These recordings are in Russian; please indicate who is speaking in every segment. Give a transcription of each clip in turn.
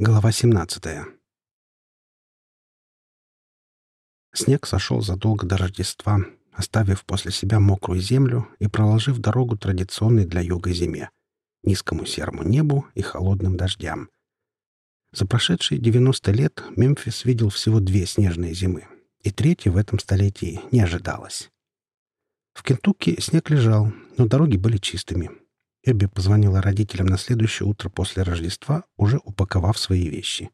Speaker 1: Глава 17 Снег сошел задолго до Рождества, оставив после себя мокрую землю и проложив дорогу традиционной для юга зиме — низкому серому небу и холодным дождям. За прошедшие 90 лет Мемфис видел всего две снежные зимы, и третья в этом столетии не ожидалась. В Кентукки снег лежал, но дороги были чистыми — Эбби позвонила родителям на следующее утро после Рождества, уже упаковав свои вещи.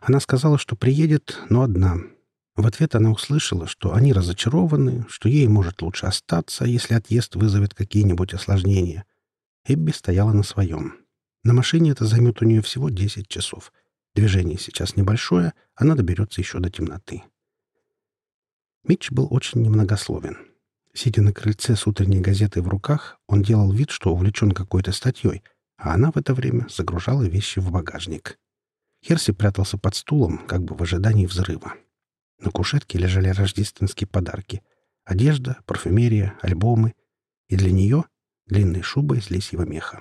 Speaker 1: Она сказала, что приедет, но одна. В ответ она услышала, что они разочарованы, что ей может лучше остаться, если отъезд вызовет какие-нибудь осложнения. Эбби стояла на своем. На машине это займет у нее всего 10 часов. Движение сейчас небольшое, она доберется еще до темноты. Митч был очень немногословен. Сидя на крыльце с утренней газетой в руках, он делал вид, что увлечен какой-то статьей, а она в это время загружала вещи в багажник. Херси прятался под стулом, как бы в ожидании взрыва. На кушетке лежали рождественские подарки. Одежда, парфюмерия, альбомы. И для нее длинная шуба из лисьего меха.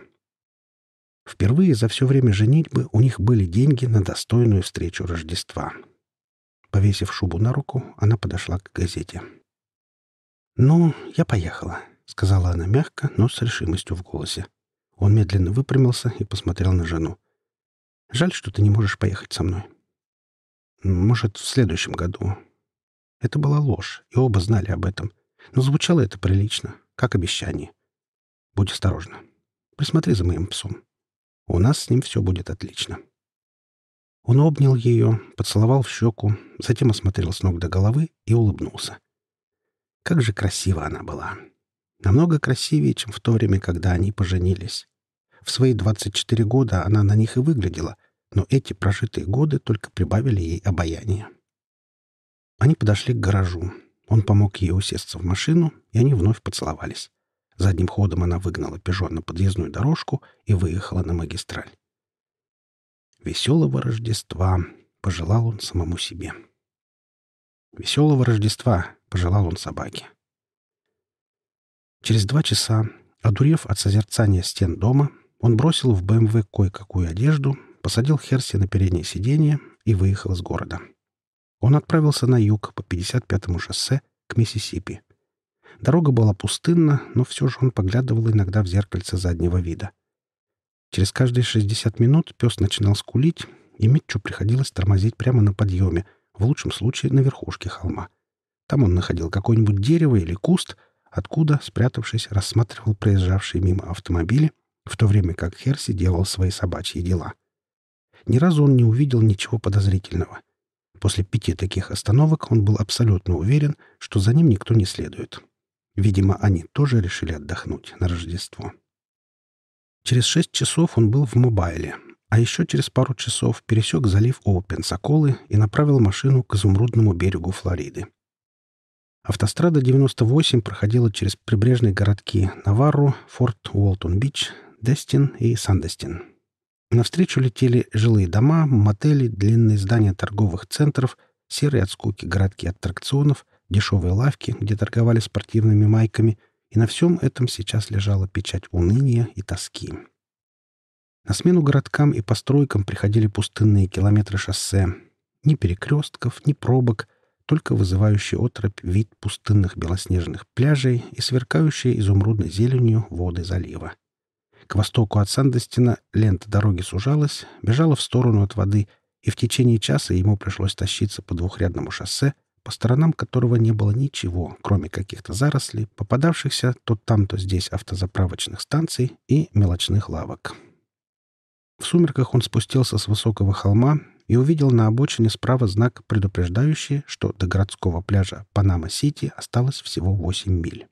Speaker 1: Впервые за все время женитьбы у них были деньги на достойную встречу Рождества. Повесив шубу на руку, она подошла к газете. «Ну, я поехала», — сказала она мягко, но с решимостью в голосе. Он медленно выпрямился и посмотрел на жену. «Жаль, что ты не можешь поехать со мной». «Может, в следующем году». Это была ложь, и оба знали об этом. Но звучало это прилично, как обещание. «Будь осторожна. Присмотри за моим псом. У нас с ним все будет отлично». Он обнял ее, поцеловал в щеку, затем осмотрел с ног до головы и улыбнулся. Как же красива она была! Намного красивее, чем в то время, когда они поженились. В свои 24 года она на них и выглядела, но эти прожитые годы только прибавили ей обаяния. Они подошли к гаражу. Он помог ей усесться в машину, и они вновь поцеловались. Задним ходом она выгнала «Пежо» на подъездную дорожку и выехала на магистраль. «Веселого Рождества!» — пожелал он самому себе. «Веселого Рождества!» — пожелал он собаке. Через два часа, одурев от созерцания стен дома, он бросил в БМВ кое-какую одежду, посадил Херси на переднее сиденье и выехал из города. Он отправился на юг по 55-му шоссе к Миссисипи. Дорога была пустынна, но все же он поглядывал иногда в зеркальце заднего вида. Через каждые 60 минут пес начинал скулить, и Митчу приходилось тормозить прямо на подъеме, в лучшем случае на верхушке холма. Там он находил какое-нибудь дерево или куст, откуда, спрятавшись, рассматривал проезжавшие мимо автомобили, в то время как Херси делал свои собачьи дела. Ни разу он не увидел ничего подозрительного. После пяти таких остановок он был абсолютно уверен, что за ним никто не следует. Видимо, они тоже решили отдохнуть на Рождество. Через шесть часов он был в Мобайле, а еще через пару часов пересек залив у Пенсаколы и направил машину к изумрудному берегу Флориды. Автострада 98 проходила через прибрежные городки Наварру, Форт Уолтон-Бич, Дестин и Сандестин. Навстречу летели жилые дома, мотели, длинные здания торговых центров, серые от скуки городки аттракционов, дешевые лавки, где торговали спортивными майками, и на всем этом сейчас лежала печать уныния и тоски. На смену городкам и постройкам приходили пустынные километры шоссе. Ни перекрестков, ни пробок — только вызывающий отрыбь вид пустынных белоснежных пляжей и сверкающие изумрудной зеленью воды залива. К востоку от Сандостина лента дороги сужалась, бежала в сторону от воды, и в течение часа ему пришлось тащиться по двухрядному шоссе, по сторонам которого не было ничего, кроме каких-то зарослей, попадавшихся то там, то здесь автозаправочных станций и мелочных лавок. В сумерках он спустился с высокого холма и увидел на обочине справа знак, предупреждающий, что до городского пляжа Панама-Сити осталось всего 8 миль.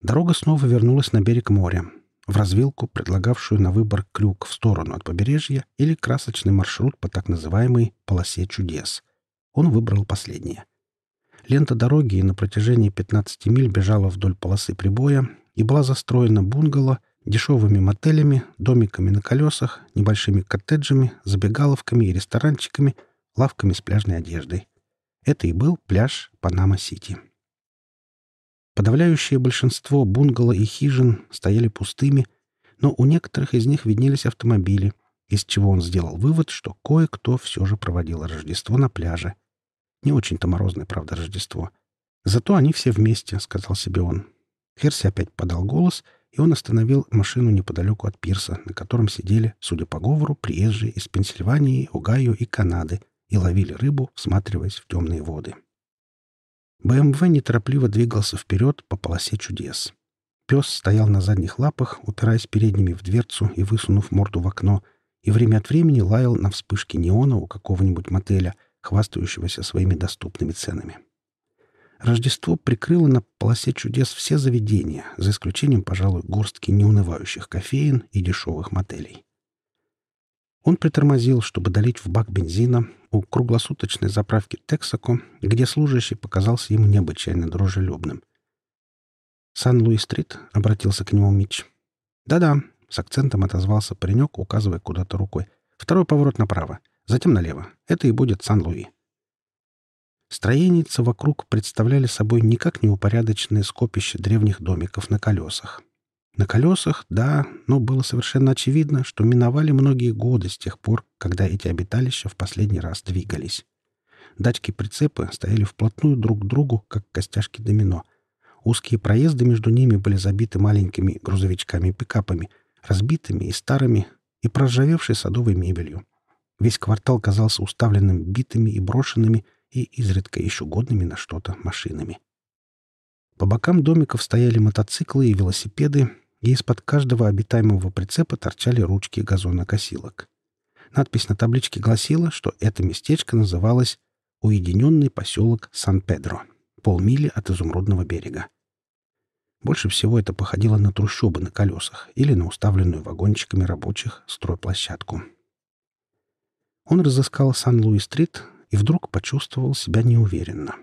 Speaker 1: Дорога снова вернулась на берег моря, в развилку, предлагавшую на выбор крюк в сторону от побережья или красочный маршрут по так называемой «полосе чудес». Он выбрал последнее. Лента дороги на протяжении 15 миль бежала вдоль полосы прибоя и была застроена бунгало — дешевыми мотелями, домиками на колесах, небольшими коттеджами, забегаловками и ресторанчиками, лавками с пляжной одеждой. Это и был пляж Панама-Сити. Подавляющее большинство бунгало и хижин стояли пустыми, но у некоторых из них виднелись автомобили, из чего он сделал вывод, что кое-кто все же проводил Рождество на пляже. Не очень-то морозное, правда, Рождество. Зато они все вместе, — сказал себе он. Херси опять подал голос, и он остановил машину неподалеку от пирса, на котором сидели, судя по говору, приезжие из Пенсильвании, Огайо и Канады и ловили рыбу, всматриваясь в темные воды. БМВ неторопливо двигался вперед по полосе чудес. Пес стоял на задних лапах, упираясь передними в дверцу и высунув морду в окно, и время от времени лаял на вспышке неона у какого-нибудь мотеля, хвастающегося своими доступными ценами. Рождество прикрыло на полосе чудес все заведения, за исключением, пожалуй, горстки неунывающих кофеин и дешевых мотелей. Он притормозил, чтобы долить в бак бензина у круглосуточной заправки Тексако, где служащий показался ему необычайно дружелюбным. «Сан-Луи-стрит?» — обратился к нему Митч. «Да-да», — с акцентом отозвался паренек, указывая куда-то рукой. «Второй поворот направо, затем налево. Это и будет Сан-Луи». Строеницы вокруг представляли собой никак не упорядоченное скопище древних домиков на колесах. На колесах, да, но было совершенно очевидно, что миновали многие годы с тех пор, когда эти обиталища в последний раз двигались. Дачки-прицепы стояли вплотную друг к другу, как костяшки домино. Узкие проезды между ними были забиты маленькими грузовичками-пикапами, разбитыми и старыми, и проржавевшей садовой мебелью. Весь квартал казался уставленным битыми и брошенными, и изредка еще годными на что-то машинами. По бокам домиков стояли мотоциклы и велосипеды, и из-под каждого обитаемого прицепа торчали ручки газонокосилок. Надпись на табличке гласила, что это местечко называлось «Уединенный поселок Сан-Педро», полмили от изумрудного берега. Больше всего это походило на трущобы на колесах или на уставленную вагончиками рабочих стройплощадку. Он разыскал Сан-Луи-стрит, и вдруг почувствовал себя неуверенно.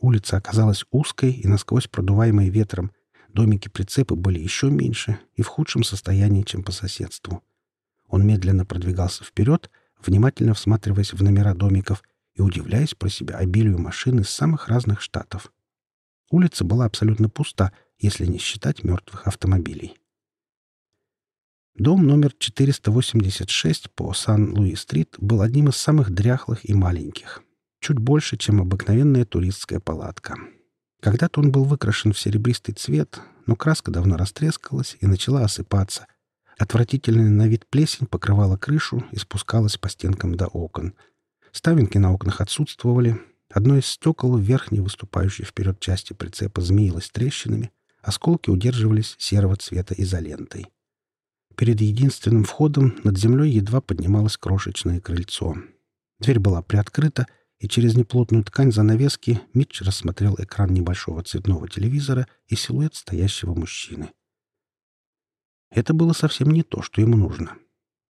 Speaker 1: Улица оказалась узкой и насквозь продуваемой ветром. Домики-прицепы были еще меньше и в худшем состоянии, чем по соседству. Он медленно продвигался вперед, внимательно всматриваясь в номера домиков и удивляясь про себя обилию машин из самых разных штатов. Улица была абсолютно пуста, если не считать мертвых автомобилей. Дом номер 486 по Сан-Луи-стрит был одним из самых дряхлых и маленьких. Чуть больше, чем обыкновенная туристская палатка. Когда-то он был выкрашен в серебристый цвет, но краска давно растрескалась и начала осыпаться. Отвратительная на вид плесень покрывала крышу и спускалась по стенкам до окон. Ставинки на окнах отсутствовали. Одно из стекол в верхней выступающей вперед части прицепа змеилось трещинами. Осколки удерживались серого цвета изолентой. Перед единственным входом над землей едва поднималось крошечное крыльцо. Дверь была приоткрыта, и через неплотную ткань занавески Митч рассмотрел экран небольшого цветного телевизора и силуэт стоящего мужчины. Это было совсем не то, что ему нужно.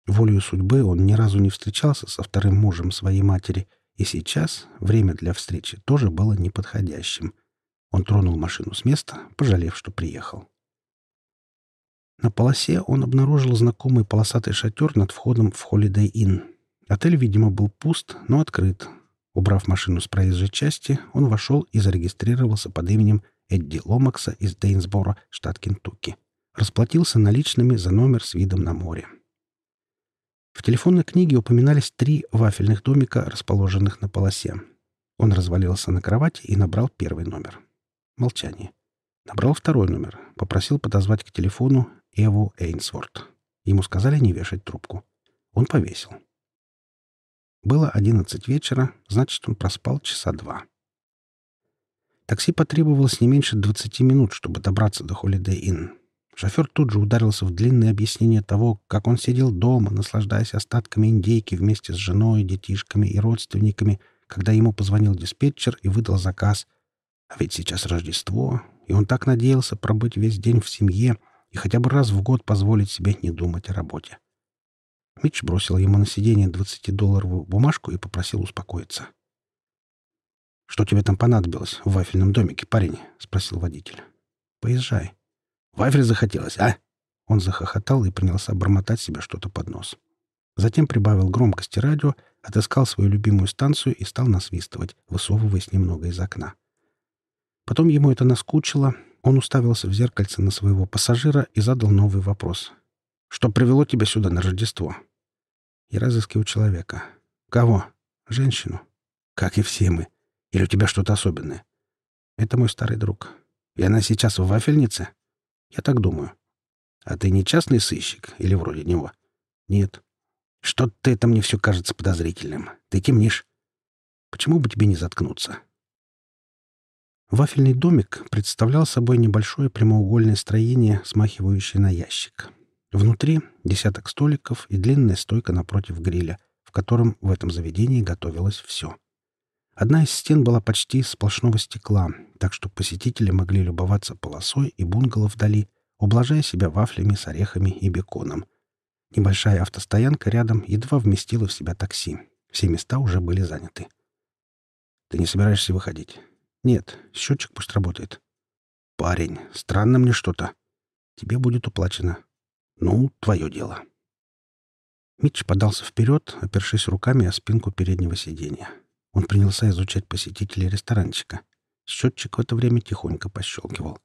Speaker 1: Волею судьбы он ни разу не встречался со вторым мужем своей матери, и сейчас время для встречи тоже было неподходящим. Он тронул машину с места, пожалев, что приехал. На полосе он обнаружил знакомый полосатый шатер над входом в Holiday Inn. Отель, видимо, был пуст, но открыт. Убрав машину с проезжей части, он вошел и зарегистрировался под именем Эдди Ломакса из Дейнсборо, штат Кентукки. Расплатился наличными за номер с видом на море. В телефонной книге упоминались три вафельных домика, расположенных на полосе. Он развалился на кровати и набрал первый номер. Молчание. Набрал второй номер, попросил подозвать к телефону Эву Эйнсворт. Ему сказали не вешать трубку. Он повесил. Было одиннадцать вечера, значит, он проспал часа два. Такси потребовалось не меньше двадцати минут, чтобы добраться до Holiday Inn. Шофер тут же ударился в длинное объяснение того, как он сидел дома, наслаждаясь остатками индейки вместе с женой, детишками и родственниками, когда ему позвонил диспетчер и выдал заказ. А ведь сейчас Рождество, и он так надеялся пробыть весь день в семье, и хотя бы раз в год позволить себе не думать о работе. Митч бросил ему на сиденье 20-долларовую бумажку и попросил успокоиться. «Что тебе там понадобилось в вафельном домике, парень?» — спросил водитель. «Поезжай». «Вафель захотелось, а?» Он захохотал и принялся бормотать себе что-то под нос. Затем прибавил громкости радио, отыскал свою любимую станцию и стал насвистывать, высовываясь немного из окна. Потом ему это наскучило, он уставился в зеркальце на своего пассажира и задал новый вопрос. «Что привело тебя сюда на Рождество?» Я разыскиваю человека. Кого? Женщину. Как и все мы. Или у тебя что-то особенное? Это мой старый друг. И она сейчас в вафельнице? Я так думаю. А ты не частный сыщик или вроде него? Нет. Что-то это мне все кажется подозрительным. Ты темнишь. Почему бы тебе не заткнуться? Вафельный домик представлял собой небольшое прямоугольное строение, смахивающее на ящик. Внутри десяток столиков и длинная стойка напротив гриля, в котором в этом заведении готовилось все. Одна из стен была почти сплошного стекла, так что посетители могли любоваться полосой и бунгало вдали, ублажая себя вафлями с орехами и беконом. Небольшая автостоянка рядом едва вместила в себя такси. Все места уже были заняты. «Ты не собираешься выходить?» «Нет, счетчик пусть работает». «Парень, странно мне что-то. Тебе будет уплачено. Ну, твое дело». Митч подался вперед, опершись руками о спинку переднего сиденья. Он принялся изучать посетителей ресторанчика. Счетчик в это время тихонько пощелкивал.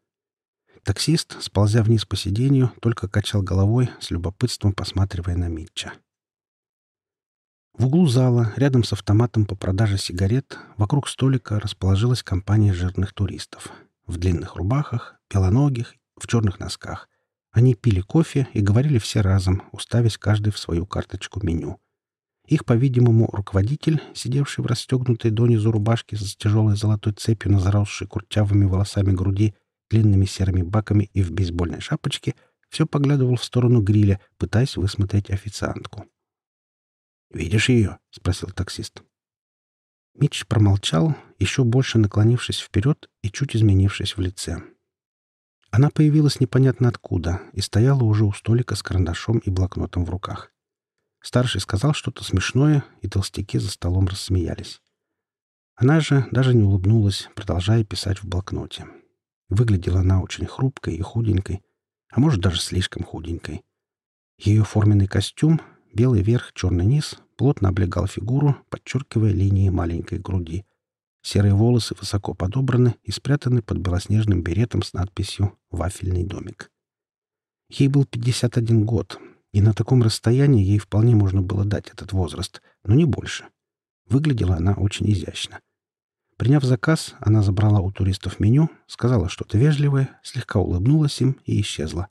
Speaker 1: Таксист, сползя вниз по сиденью, только качал головой, с любопытством посматривая на Митча. В углу зала, рядом с автоматом по продаже сигарет, вокруг столика расположилась компания жирных туристов. В длинных рубахах, белоногих, в черных носках. Они пили кофе и говорили все разом, уставясь каждый в свою карточку меню. Их, по-видимому, руководитель, сидевший в расстегнутой донизу рубашке с тяжелой золотой цепью на заросшей курчавыми волосами груди, длинными серыми баками и в бейсбольной шапочке, все поглядывал в сторону гриля, пытаясь высмотреть официантку. «Видишь ее?» — спросил таксист. Митч промолчал, еще больше наклонившись вперед и чуть изменившись в лице. Она появилась непонятно откуда и стояла уже у столика с карандашом и блокнотом в руках. Старший сказал что-то смешное, и толстяки за столом рассмеялись. Она же даже не улыбнулась, продолжая писать в блокноте. Выглядела она очень хрупкой и худенькой, а может, даже слишком худенькой. Ее форменный костюм, белый верх, черный низ, плотно облегал фигуру, подчеркивая линии маленькой груди. Серые волосы высоко подобраны и спрятаны под белоснежным беретом с надписью «Вафельный домик». Ей был 51 год, и на таком расстоянии ей вполне можно было дать этот возраст, но не больше. Выглядела она очень изящно. Приняв заказ, она забрала у туристов меню, сказала что-то вежливое, слегка улыбнулась им и исчезла.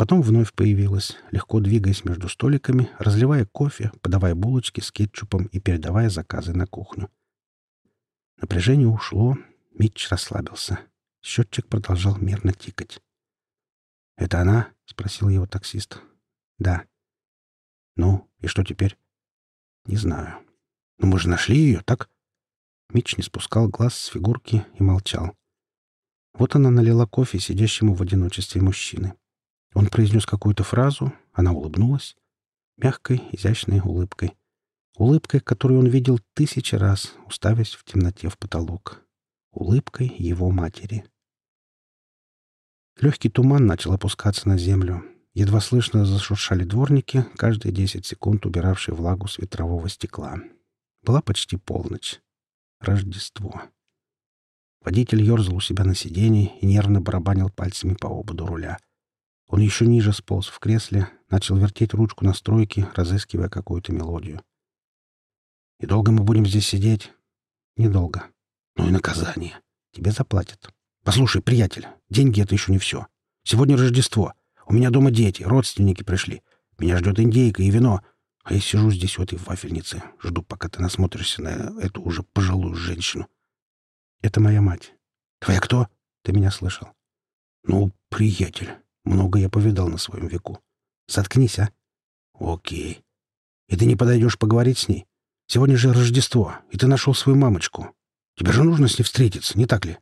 Speaker 1: Потом вновь появилась, легко двигаясь между столиками, разливая кофе, подавая булочки с кетчупом и передавая заказы на кухню. Напряжение ушло, Митч расслабился. Счетчик продолжал мерно тикать. «Это она?» — спросил его таксист. «Да». «Ну, и что теперь?» «Не знаю. Но мы же нашли ее, так?» Митч не спускал глаз с фигурки и молчал. Вот она налила кофе сидящему в одиночестве мужчины. Он произнес какую-то фразу, она улыбнулась. Мягкой, изящной улыбкой улыбкой, которую он видел тысячи раз, уставясь в темноте в потолок, улыбкой его матери. Легкий туман начал опускаться на землю. Едва слышно зашуршали дворники, каждые десять секунд убиравшие влагу с ветрового стекла. Была почти полночь. Рождество. Водитель ерзал у себя на сиденье и нервно барабанил пальцами по ободу руля. Он еще ниже сполз в кресле, начал вертеть ручку настройки, разыскивая какую-то мелодию. И долго мы будем здесь сидеть? Недолго. Ну и наказание. Тебе заплатят. Послушай, приятель, деньги — это еще не все. Сегодня Рождество. У меня дома дети, родственники пришли. Меня ждет индейка и вино. А я сижу здесь в этой вафельнице, жду, пока ты насмотришься на эту уже пожилую женщину. Это моя мать. Твоя кто? Ты меня слышал? Ну, приятель, много я повидал на своем веку. Заткнись, а? Окей. И ты не подойдешь поговорить с ней? Сегодня же Рождество, и ты нашел свою мамочку. Тебе же нужно с ней встретиться, не так ли?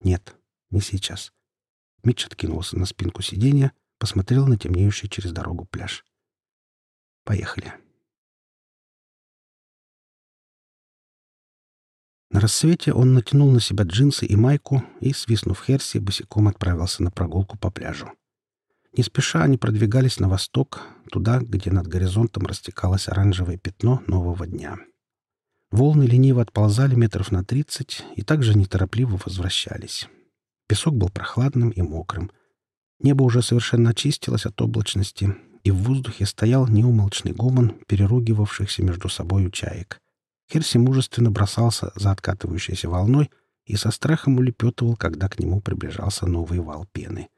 Speaker 1: Нет, не сейчас. Митч откинулся на спинку сиденья, посмотрел на темнеющий через дорогу пляж. Поехали. На рассвете он натянул на себя джинсы и майку и, свистнув Херси, босиком отправился на прогулку по пляжу. Не спеша они продвигались на восток, туда, где над горизонтом растекалось оранжевое пятно нового дня. Волны лениво отползали метров на тридцать и также неторопливо возвращались. Песок был прохладным и мокрым. Небо уже совершенно очистилось от облачности, и в воздухе стоял неумолчный гомон переругивавшихся между собою чаек. Херси мужественно бросался за откатывающейся волной и со страхом улепетывал, когда к нему приближался новый вал пены.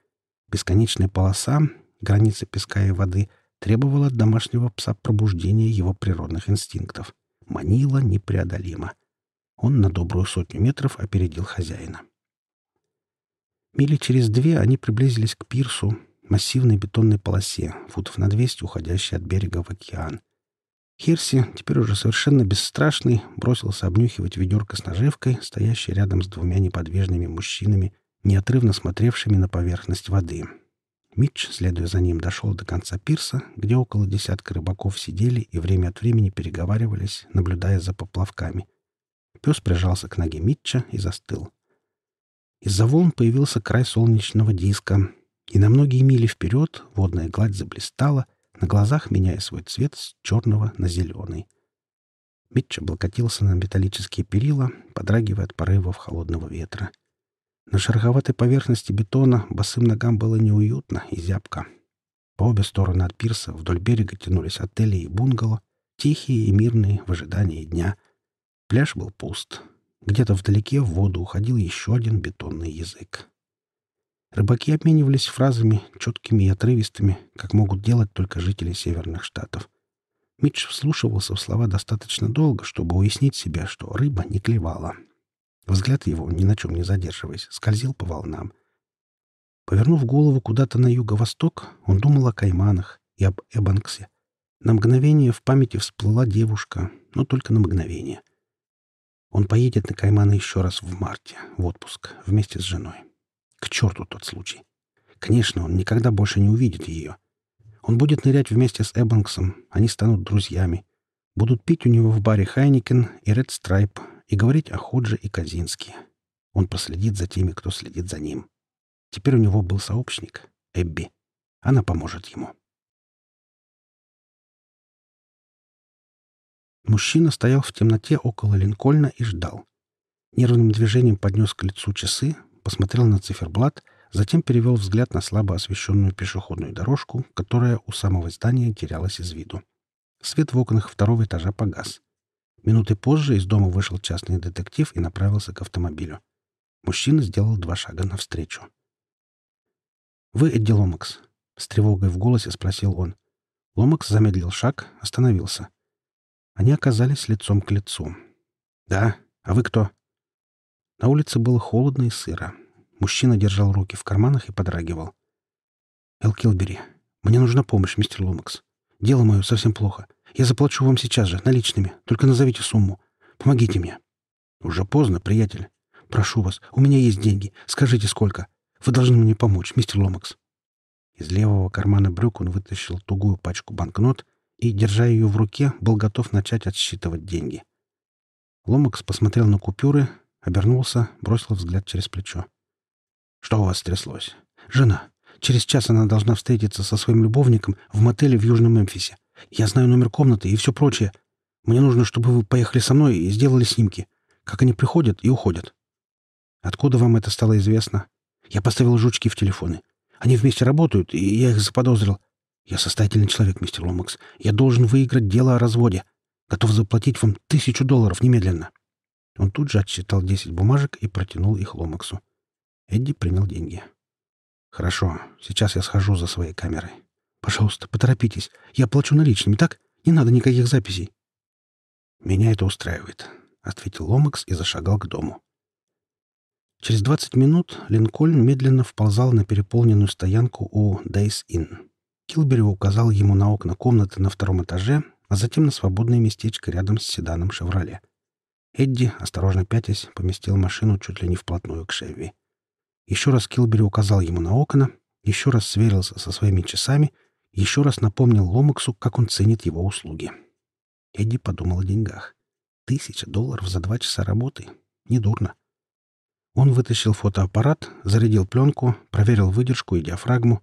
Speaker 1: Бесконечная полоса, граница песка и воды, требовала от домашнего пса пробуждения его природных инстинктов. Манила непреодолимо. Он на добрую сотню метров опередил хозяина. Мили через две они приблизились к пирсу, массивной бетонной полосе, футов на 200, уходящей от берега в океан. Херси, теперь уже совершенно бесстрашный, бросился обнюхивать ведерко с наживкой, стоящей рядом с двумя неподвижными мужчинами, неотрывно смотревшими на поверхность воды. Митч, следуя за ним, дошел до конца пирса, где около десятка рыбаков сидели и время от времени переговаривались, наблюдая за поплавками. Пес прижался к ноге Митча и застыл. Из-за волн появился край солнечного диска, и на многие мили вперед водная гладь заблистала, на глазах меняя свой цвет с черного на зеленый. Митч облокотился на металлические перила, подрагивая от порывов холодного ветра. На шероховатой поверхности бетона босым ногам было неуютно и зябко. По обе стороны от пирса вдоль берега тянулись отели и бунгало, тихие и мирные в ожидании дня. Пляж был пуст. Где-то вдалеке в воду уходил еще один бетонный язык. Рыбаки обменивались фразами, четкими и отрывистыми, как могут делать только жители Северных Штатов. Митч вслушивался в слова достаточно долго, чтобы уяснить себе, что рыба не клевала. Взгляд его, ни на чем не задерживаясь, скользил по волнам. Повернув голову куда-то на юго-восток, он думал о кайманах и об Эбанксе. На мгновение в памяти всплыла девушка, но только на мгновение. Он поедет на Кайманы еще раз в марте, в отпуск, вместе с женой. К черту тот случай. Конечно, он никогда больше не увидит ее. Он будет нырять вместе с Эббанксом, они станут друзьями. Будут пить у него в баре Heineken и Red Stripe и говорить о Ходже и Казинске. Он проследит за теми, кто следит за ним. Теперь у него был сообщник — Эбби. Она поможет ему. Мужчина стоял в темноте около Линкольна и ждал. Нервным движением поднес к лицу часы, посмотрел на циферблат, затем перевел взгляд на слабо освещенную пешеходную дорожку, которая у самого здания терялась из виду. Свет в окнах второго этажа погас. Минуты позже из дома вышел частный детектив и направился к автомобилю. Мужчина сделал два шага навстречу. «Вы Эдди Ломакс?» — с тревогой в голосе спросил он. Ломакс замедлил шаг, остановился. Они оказались лицом к лицу. «Да? А вы кто?» На улице было холодно и сыро. Мужчина держал руки в карманах и подрагивал. «Эл Килбери, мне нужна помощь, мистер Ломакс. Дело мое совсем плохо. Я заплачу вам сейчас же, наличными. Только назовите сумму. Помогите мне». «Уже поздно, приятель. Прошу вас, у меня есть деньги. Скажите, сколько. Вы должны мне помочь, мистер Ломакс». Из левого кармана брюк он вытащил тугую пачку банкнот и, держа ее в руке, был готов начать отсчитывать деньги. Ломакс посмотрел на купюры, Обернулся, бросил взгляд через плечо. «Что у вас стряслось?» «Жена. Через час она должна встретиться со своим любовником в мотеле в Южном Мемфисе. Я знаю номер комнаты и все прочее. Мне нужно, чтобы вы поехали со мной и сделали снимки. Как они приходят и уходят». «Откуда вам это стало известно?» «Я поставил жучки в телефоны. Они вместе работают, и я их заподозрил. Я состоятельный человек, мистер Ломакс. Я должен выиграть дело о разводе. Готов заплатить вам тысячу долларов немедленно». Он тут же отсчитал десять бумажек и протянул их Ломаксу. Эдди принял деньги. «Хорошо, сейчас я схожу за своей камерой. Пожалуйста, поторопитесь. Я плачу наличными, так? Не надо никаких записей». «Меня это устраивает», — ответил Ломакс и зашагал к дому. Через двадцать минут Линкольн медленно вползал на переполненную стоянку у Days Inn. Килбери указал ему на окна комнаты на втором этаже, а затем на свободное местечко рядом с седаном «Шевроле». Эдди, осторожно пятясь, поместил машину чуть ли не вплотную к Шевви. Еще раз Килбери указал ему на окна, еще раз сверился со своими часами, еще раз напомнил Ломаксу, как он ценит его услуги. Эдди подумал о деньгах. Тысяча долларов за два часа работы. Недурно. Он вытащил фотоаппарат, зарядил пленку, проверил выдержку и диафрагму.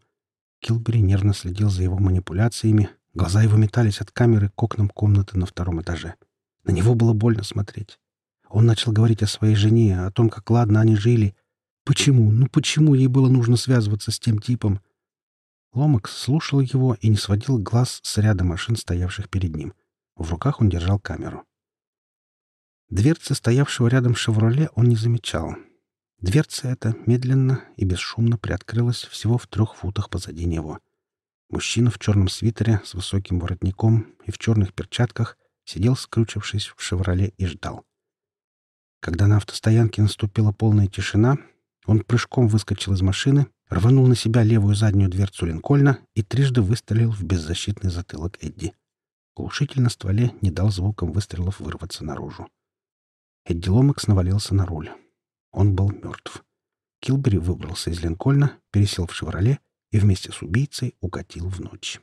Speaker 1: Килбери нервно следил за его манипуляциями, глаза его метались от камеры к окнам комнаты на втором этаже. — на него было больно смотреть. Он начал говорить о своей жене, о том, как ладно они жили. Почему, ну почему ей было нужно связываться с тем типом? Ломакс слушал его и не сводил глаз с ряда машин, стоявших перед ним. В руках он держал камеру. Дверцы стоявшего рядом «Шевроле» он не замечал. Дверца эта медленно и бесшумно приоткрылась всего в трех футах позади него. Мужчина в черном свитере с высоким воротником и в черных перчатках сидел, скручившись в «Шевроле» и ждал. Когда на автостоянке наступила полная тишина, он прыжком выскочил из машины, рванул на себя левую заднюю дверцу Линкольна и трижды выстрелил в беззащитный затылок Эдди. Глушитель на стволе не дал звукам выстрелов вырваться наружу. Эдди Ломакс навалился на руль. Он был мертв. Килбери выбрался из Линкольна, пересел в «Шевроле» и вместе с убийцей укатил в ночь.